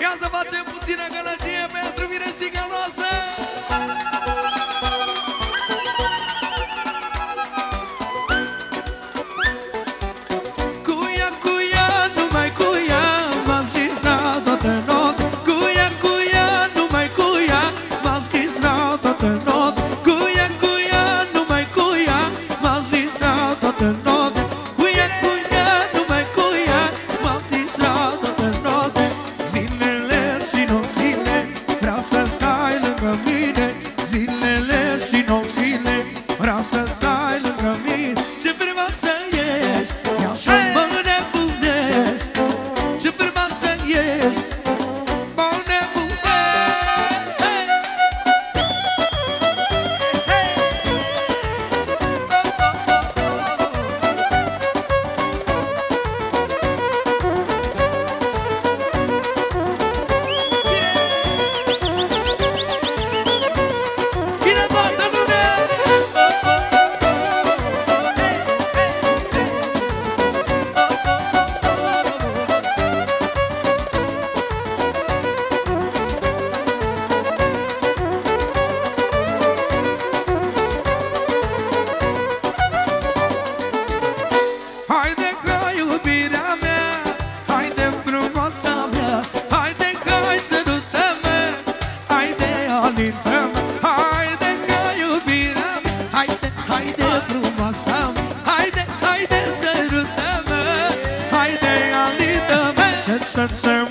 Ia să facem puțină gălăgie pentru miresica noastră! House of Stars. i haydi gayubinem Haydi haydi vurmasam Haydi haydi zerrüteme Haydi yanideme Sen sen sen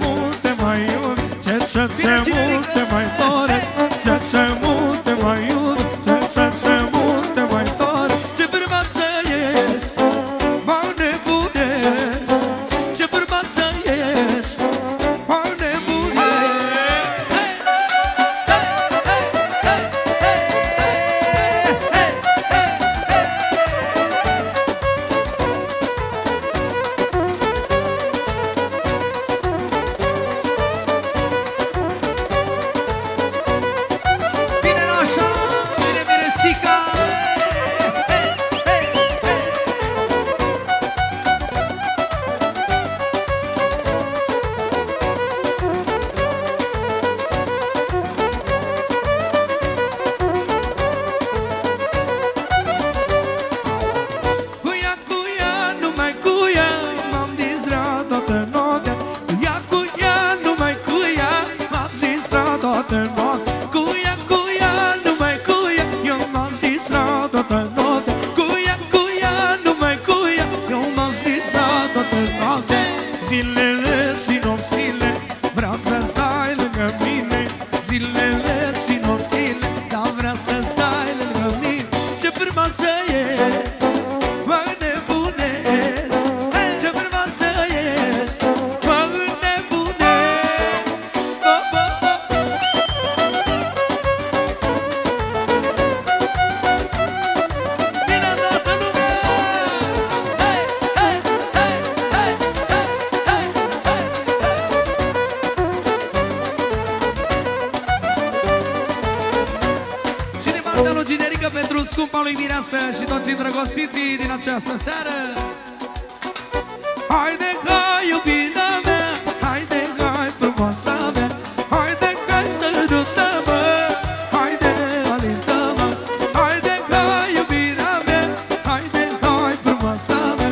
Zilele și nopțile Vreau să stai lângă mine. Zilele și nopțile Dar vreau să stai lângă mine. Ce frumoasă e Modelul generică pentru scumpa lui Mireasă Și toți îndrăgostiții din această seară. Haide că iubirea mea Haide Hai frumoasa mea Haide că sărută-mă Haide alintă-mă Haide că iubirea mea Haide că frumoasa mea.